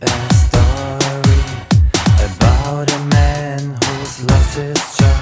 a story about a man who's lost his job.